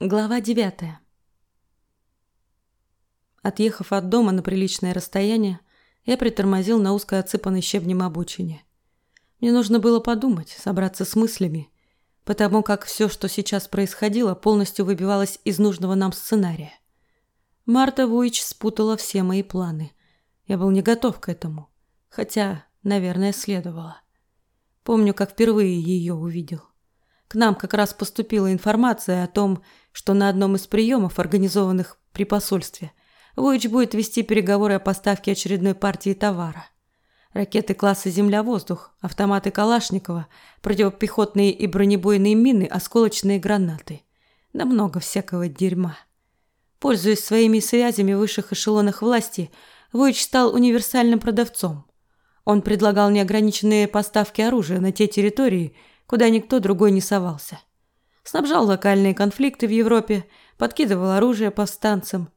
Глава девятая. Отъехав от дома на приличное расстояние, я притормозил на узко отсыпанной щебнем обочине. Мне нужно было подумать, собраться с мыслями, потому как все, что сейчас происходило, полностью выбивалось из нужного нам сценария. Марта Вуич спутала все мои планы. Я был не готов к этому, хотя, наверное, следовало. Помню, как впервые ее увидел. К нам как раз поступила информация о том, что на одном из приемов, организованных при посольстве, Войч будет вести переговоры о поставке очередной партии товара. Ракеты класса «Земля-воздух», автоматы Калашникова, противопехотные и бронебойные мины, осколочные гранаты. Да много всякого дерьма. Пользуясь своими связями в высших эшелонах власти, Войч стал универсальным продавцом. Он предлагал неограниченные поставки оружия на те территории, куда никто другой не совался. Снабжал локальные конфликты в Европе, подкидывал оружие повстанцам.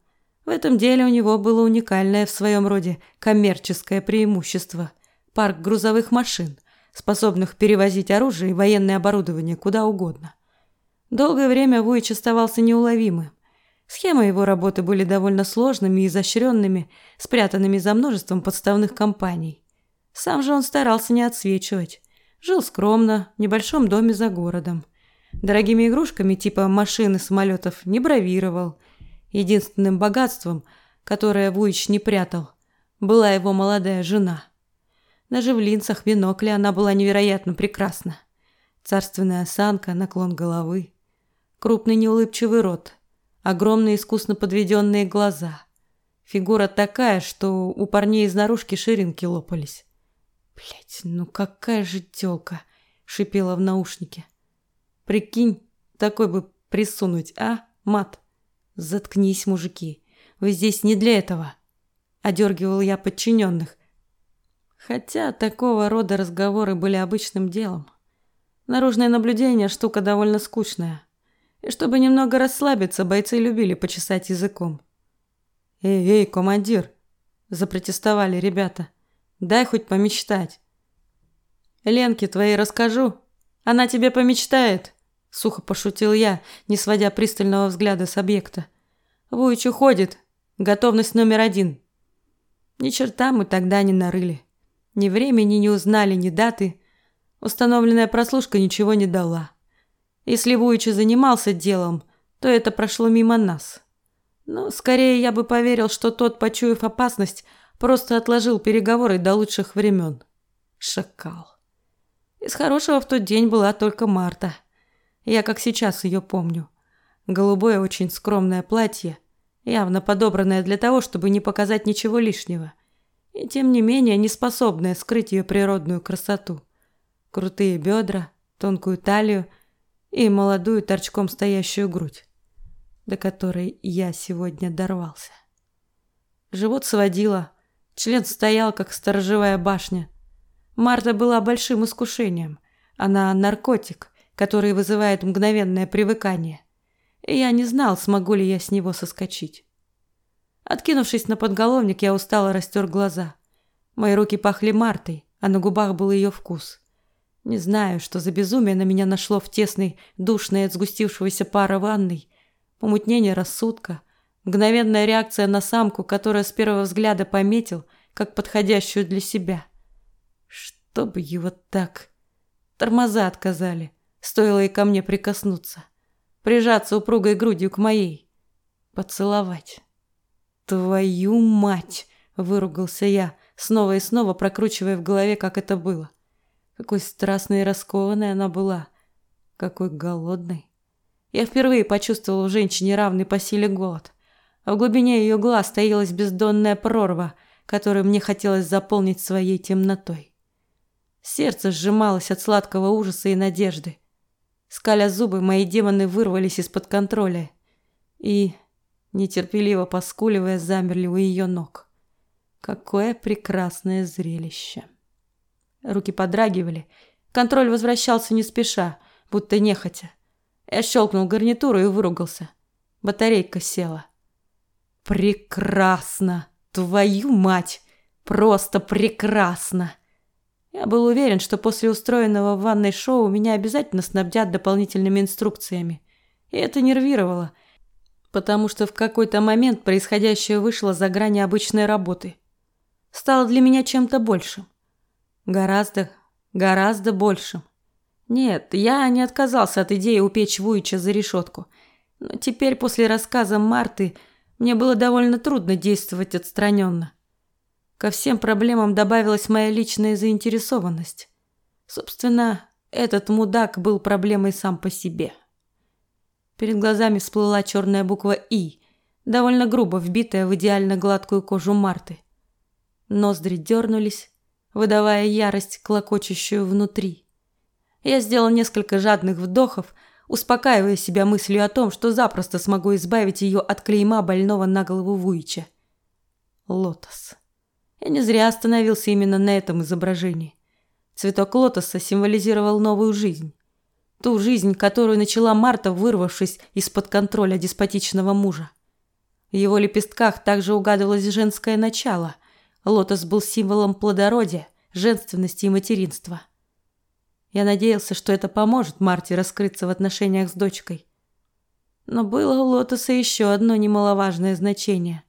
В этом деле у него было уникальное в своем роде коммерческое преимущество – парк грузовых машин, способных перевозить оружие и военное оборудование куда угодно. Долгое время Вуич оставался неуловимым. Схемы его работы были довольно сложными и изощренными, спрятанными за множеством подставных компаний. Сам же он старался не отсвечивать. Жил скромно, в небольшом доме за городом. Дорогими игрушками типа машин и самолетов не бравировал. Единственным богатством, которое Вуич не прятал, была его молодая жена. Даже в линзах бинокля она была невероятно прекрасна. Царственная осанка, наклон головы, крупный неулыбчивый рот, огромные искусно подведенные глаза. Фигура такая, что у парней из наружки ширинки лопались. Блять, ну какая же тёлка, шипела в наушнике. Прикинь, такой бы присунуть, а, мат? Заткнись, мужики. Вы здесь не для этого. Одергивал я подчиненных. Хотя такого рода разговоры были обычным делом. Наружное наблюдение штука довольно скучная. И чтобы немного расслабиться, бойцы любили почесать языком. Эй, эй, командир, запротестовали ребята. Дай хоть помечтать. Ленке твоей расскажу. Она тебе помечтает, сухо пошутил я, не сводя пристального взгляда с объекта. Вуич уходит. Готовность номер один. Ни черта мы тогда не нарыли. Ни времени не узнали, ни даты. Установленная прослушка ничего не дала. Если Вуич занимался делом, то это прошло мимо нас. Но скорее я бы поверил, что тот, почуяв опасность, Просто отложил переговоры до лучших времен. Шакал. Из хорошего в тот день была только Марта. Я как сейчас ее помню. Голубое очень скромное платье, явно подобранное для того, чтобы не показать ничего лишнего. И тем не менее не способное скрыть ее природную красоту. Крутые бедра, тонкую талию и молодую торчком стоящую грудь, до которой я сегодня дорвался. Живот сводило, Член стоял, как сторожевая башня. Марта была большим искушением. Она наркотик, который вызывает мгновенное привыкание. И я не знал, смогу ли я с него соскочить. Откинувшись на подголовник, я устало растер глаза. Мои руки пахли Мартой, а на губах был ее вкус. Не знаю, что за безумие на меня нашло в тесной, душной от сгустившегося пара ванной. Помутнение рассудка, Мгновенная реакция на самку, которая с первого взгляда пометил, как подходящую для себя. Чтобы его так... Тормоза отказали. Стоило и ко мне прикоснуться. Прижаться упругой грудью к моей. Поцеловать. «Твою мать!» – выругался я, снова и снова прокручивая в голове, как это было. Какой страстной и раскованной она была. Какой голодной. Я впервые почувствовал в женщине равный по силе голод в глубине ее глаз таилась бездонная прорва, которую мне хотелось заполнить своей темнотой. Сердце сжималось от сладкого ужаса и надежды. Скаля зубы, мои демоны вырвались из-под контроля и, нетерпеливо поскуливая, замерли у ее ног. Какое прекрасное зрелище! Руки подрагивали, контроль возвращался не спеша, будто нехотя. Я щелкнул гарнитуру и выругался. Батарейка села. Прекрасно! Твою мать! Просто прекрасно! Я был уверен, что после устроенного в ванной шоу меня обязательно снабдят дополнительными инструкциями. И это нервировало, потому что в какой-то момент происходящее вышло за грани обычной работы. Стало для меня чем-то большим. Гораздо, гораздо большим. Нет, я не отказался от идеи упечь Вуича за решетку. Но теперь, после рассказа Марты, мне было довольно трудно действовать отстраненно. Ко всем проблемам добавилась моя личная заинтересованность. Собственно, этот мудак был проблемой сам по себе. Перед глазами всплыла черная буква «И», довольно грубо вбитая в идеально гладкую кожу Марты. Ноздри дернулись, выдавая ярость, клокочущую внутри. Я сделал несколько жадных вдохов, успокаивая себя мыслью о том, что запросто смогу избавить ее от клейма больного на голову Вуича. Лотос. Я не зря остановился именно на этом изображении. Цветок лотоса символизировал новую жизнь. Ту жизнь, которую начала Марта, вырвавшись из-под контроля деспотичного мужа. В его лепестках также угадывалось женское начало. Лотос был символом плодородия, женственности и материнства. Я надеялся, что это поможет Марте раскрыться в отношениях с дочкой. Но было у Лотоса еще одно немаловажное значение.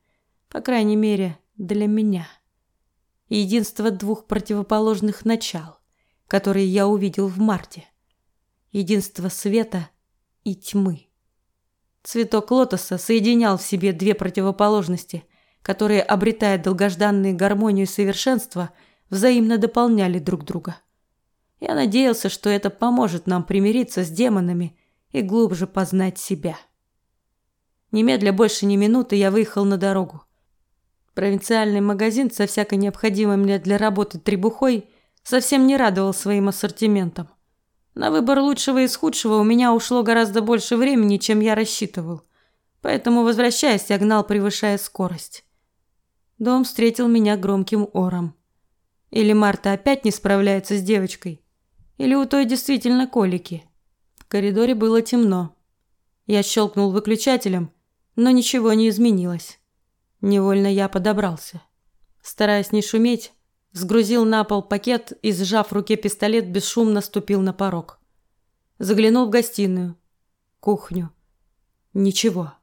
По крайней мере, для меня. Единство двух противоположных начал, которые я увидел в Марте единство света и тьмы. Цветок лотоса соединял в себе две противоположности, которые, обретая долгожданную гармонию и совершенство, взаимно дополняли друг друга. Я надеялся, что это поможет нам примириться с демонами и глубже познать себя. Немедля больше ни минуты я выехал на дорогу. Провинциальный магазин со всякой необходимой мне для работы требухой совсем не радовал своим ассортиментом. На выбор лучшего из худшего у меня ушло гораздо больше времени, чем я рассчитывал. Поэтому, возвращаясь, я гнал, превышая скорость. Дом встретил меня громким ором. Или Марта опять не справляется с девочкой, или у той действительно колики. В коридоре было темно. Я щелкнул выключателем, но ничего не изменилось. Невольно я подобрался. Стараясь не шуметь, Сгрузил на пол пакет и, сжав в руке пистолет, бесшумно ступил на порог. Заглянул в гостиную, кухню. Ничего.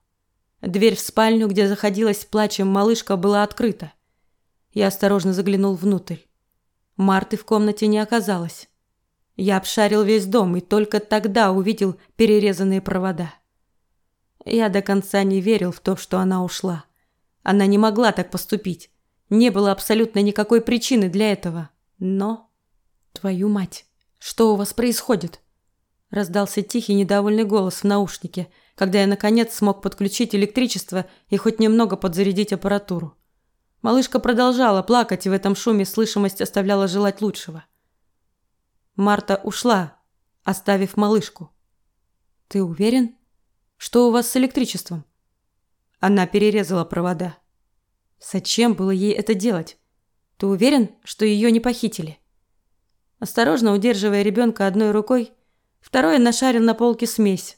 Дверь в спальню, где заходилась плачем малышка, была открыта. Я осторожно заглянул внутрь. Марты в комнате не оказалось. Я обшарил весь дом и только тогда увидел перерезанные провода. Я до конца не верил в то, что она ушла. Она не могла так поступить. Не было абсолютно никакой причины для этого. Но... Твою мать, что у вас происходит? Раздался тихий недовольный голос в наушнике, когда я наконец смог подключить электричество и хоть немного подзарядить аппаратуру. Малышка продолжала плакать, и в этом шуме слышимость оставляла желать лучшего. Марта ушла, оставив малышку. Ты уверен? Что у вас с электричеством? Она перерезала провода. Зачем было ей это делать? Ты уверен, что ее не похитили? Осторожно удерживая ребенка одной рукой, второй нашарил на полке смесь,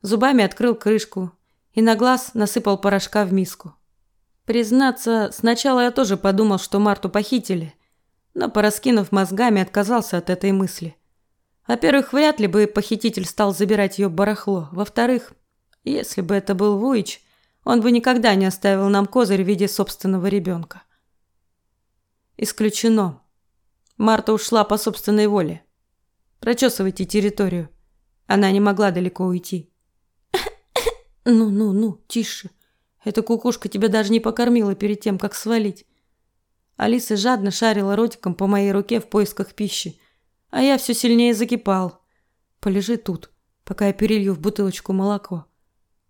зубами открыл крышку и на глаз насыпал порошка в миску. Признаться, сначала я тоже подумал, что Марту похитили, но, пораскинув мозгами, отказался от этой мысли. Во-первых, вряд ли бы похититель стал забирать ее барахло. Во-вторых, если бы это был Вуич, он бы никогда не оставил нам козырь в виде собственного ребенка. Исключено. Марта ушла по собственной воле. Прочесывайте территорию. Она не могла далеко уйти. Ну-ну-ну, тише. Эта кукушка тебя даже не покормила перед тем, как свалить. Алиса жадно шарила ротиком по моей руке в поисках пищи, а я все сильнее закипал. Полежи тут, пока я перелью в бутылочку молоко.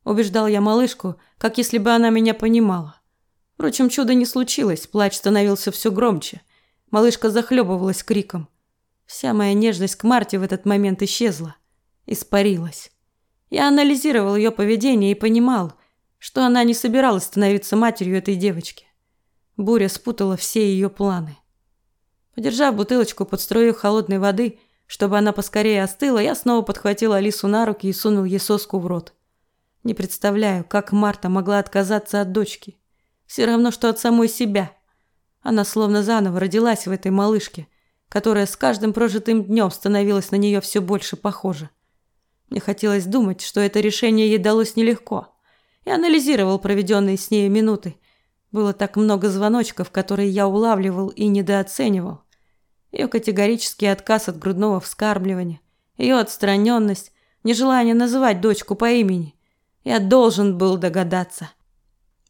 Убеждал я малышку, как если бы она меня понимала. Впрочем, чуда не случилось, плач становился все громче. Малышка захлебывалась криком. Вся моя нежность к Марте в этот момент исчезла, испарилась. Я анализировал ее поведение и понимал, что она не собиралась становиться матерью этой девочки. Буря спутала все ее планы. Подержав бутылочку под струей холодной воды, чтобы она поскорее остыла, я снова подхватил Алису на руки и сунул ей соску в рот. Не представляю, как Марта могла отказаться от дочки. Все равно, что от самой себя. Она словно заново родилась в этой малышке, которая с каждым прожитым днем становилась на нее все больше похожа. Мне хотелось думать, что это решение ей далось нелегко. Я анализировал проведенные с ней минуты. Было так много звоночков, которые я улавливал и недооценивал. Ее категорический отказ от грудного вскармливания, ее отстраненность, нежелание называть дочку по имени. Я должен был догадаться.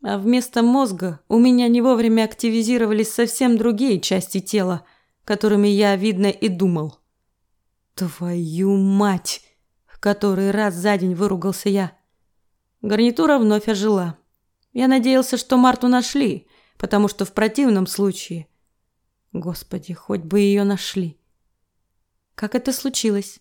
А вместо мозга у меня не вовремя активизировались совсем другие части тела, которыми я, видно, и думал. «Твою мать!» – в который раз за день выругался я. Гарнитура вновь ожила. Я надеялся, что Марту нашли, потому что в противном случае... Господи, хоть бы ее нашли. Как это случилось?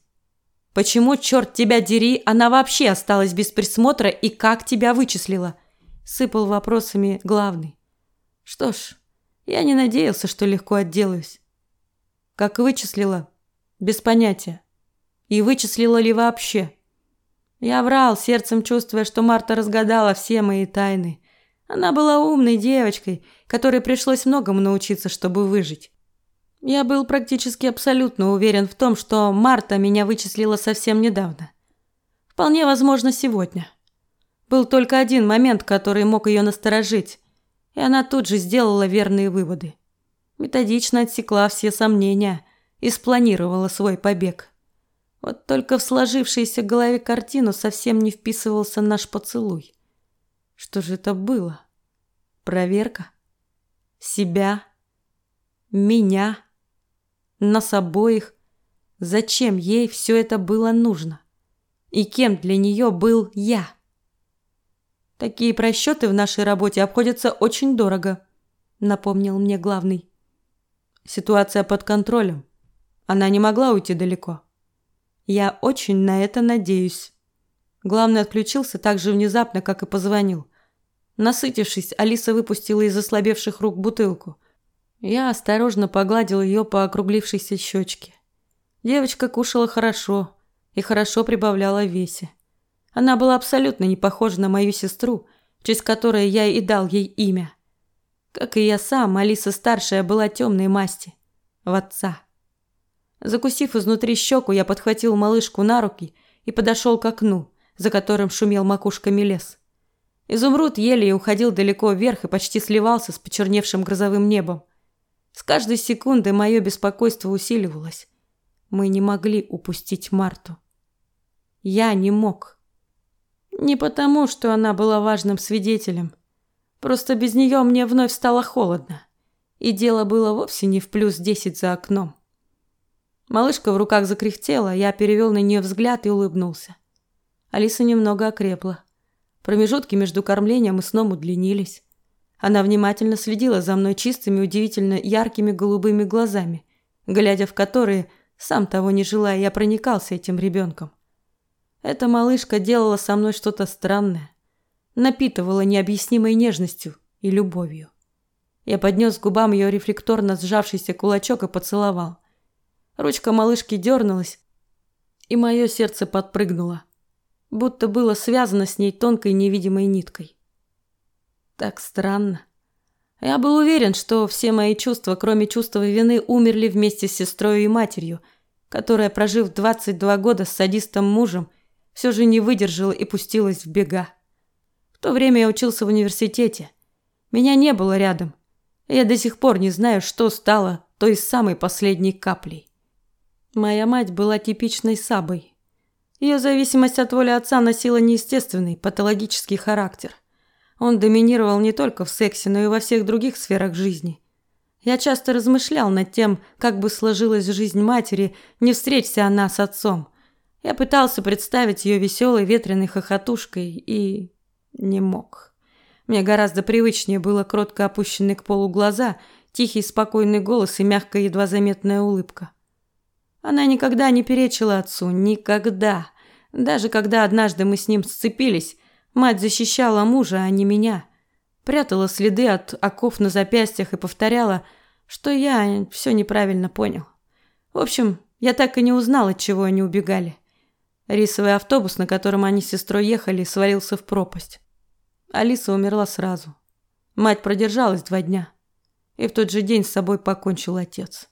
Почему, черт тебя дери, она вообще осталась без присмотра и как тебя вычислила? Сыпал вопросами главный. Что ж, я не надеялся, что легко отделаюсь. Как вычислила? Без понятия. И вычислила ли вообще? Я врал, сердцем чувствуя, что Марта разгадала все мои тайны. Она была умной девочкой, которой пришлось многому научиться, чтобы выжить. Я был практически абсолютно уверен в том, что Марта меня вычислила совсем недавно. Вполне возможно, сегодня. Был только один момент, который мог ее насторожить, и она тут же сделала верные выводы. Методично отсекла все сомнения и спланировала свой побег. Вот только в сложившейся голове картину совсем не вписывался наш поцелуй. Что же это было? Проверка? Себя? Меня? нас обоих. Зачем ей все это было нужно? И кем для нее был я? Такие просчеты в нашей работе обходятся очень дорого, напомнил мне главный. Ситуация под контролем. Она не могла уйти далеко. Я очень на это надеюсь. Главный отключился так же внезапно, как и позвонил. Насытившись, Алиса выпустила из ослабевших рук бутылку – я осторожно погладил ее по округлившейся щечке. Девочка кушала хорошо и хорошо прибавляла весе. Она была абсолютно не похожа на мою сестру, в честь которой я и дал ей имя. Как и я сам, Алиса старшая была темной масти, в отца. Закусив изнутри щеку, я подхватил малышку на руки и подошел к окну, за которым шумел макушками лес. Изумруд еле уходил далеко вверх и почти сливался с почерневшим грозовым небом. С каждой секундой мое беспокойство усиливалось. Мы не могли упустить Марту. Я не мог. Не потому, что она была важным свидетелем. Просто без нее мне вновь стало холодно. И дело было вовсе не в плюс десять за окном. Малышка в руках закряхтела, я перевел на нее взгляд и улыбнулся. Алиса немного окрепла. Промежутки между кормлением и сном удлинились. Она внимательно следила за мной чистыми, удивительно яркими голубыми глазами, глядя в которые, сам того не желая, я проникался этим ребенком. Эта малышка делала со мной что-то странное, напитывала необъяснимой нежностью и любовью. Я поднес к губам ее рефлекторно сжавшийся кулачок и поцеловал. Ручка малышки дернулась, и мое сердце подпрыгнуло, будто было связано с ней тонкой невидимой ниткой. Так странно. Я был уверен, что все мои чувства, кроме чувства вины, умерли вместе с сестрой и матерью, которая, прожив 22 года с садистом мужем, все же не выдержала и пустилась в бега. В то время я учился в университете. Меня не было рядом. я до сих пор не знаю, что стало той самой последней каплей. Моя мать была типичной сабой. Ее зависимость от воли отца носила неестественный, патологический характер – он доминировал не только в сексе, но и во всех других сферах жизни. Я часто размышлял над тем, как бы сложилась жизнь матери, не встреться она с отцом. Я пытался представить ее веселой ветреной хохотушкой и не мог. Мне гораздо привычнее было кротко опущенные к полу глаза, тихий спокойный голос и мягкая едва заметная улыбка. Она никогда не перечила отцу, никогда. Даже когда однажды мы с ним сцепились, Мать защищала мужа, а не меня. Прятала следы от оков на запястьях и повторяла, что я все неправильно понял. В общем, я так и не узнал, от чего они убегали. Рисовый автобус, на котором они с сестрой ехали, свалился в пропасть. Алиса умерла сразу. Мать продержалась два дня. И в тот же день с собой покончил отец.